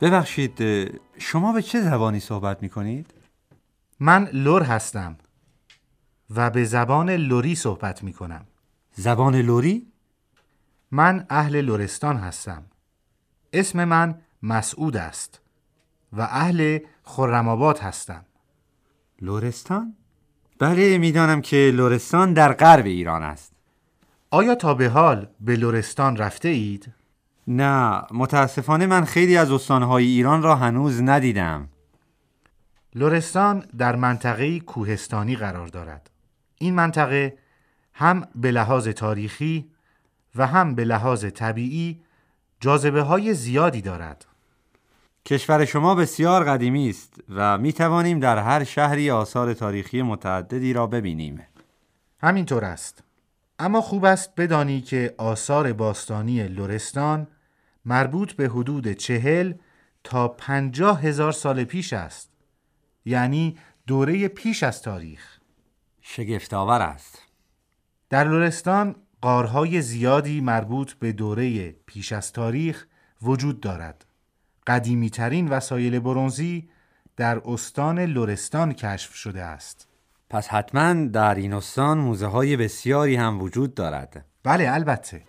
ببخشید شما به چه زبانی صحبت می کنید؟ من لور هستم و به زبان لوری صحبت می کنم زبان لوری؟ من اهل لورستان هستم اسم من مسعود است و اهل خرم‌آباد هستم لورستان؟ بله می‌دانم که لورستان در غرب ایران است آیا تا به حال به لورستان رفته اید؟ نه متاسفانه من خیلی از استانهای ایران را هنوز ندیدم. لورستان در منطقه کوهستانی قرار دارد. این منطقه هم به لحاظ تاریخی و هم به لحاظ طبیعی جاذبه های زیادی دارد. کشور شما بسیار قدیمی است و می توانیم در هر شهری آثار تاریخی متعددی را ببینیم. همینطور است. اما خوب است بدانی که آثار باستانی لرستان مربوط به حدود چهل تا پنجاه هزار سال پیش است. یعنی دوره پیش از تاریخ. شگفتآور است. در لرستان قارهای زیادی مربوط به دوره پیش از تاریخ وجود دارد. قدیمی ترین وسایل برونزی در استان لرستان کشف شده است. پس حتما در این استان موزه های بسیاری هم وجود دارد. بله البته.